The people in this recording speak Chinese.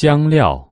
香料。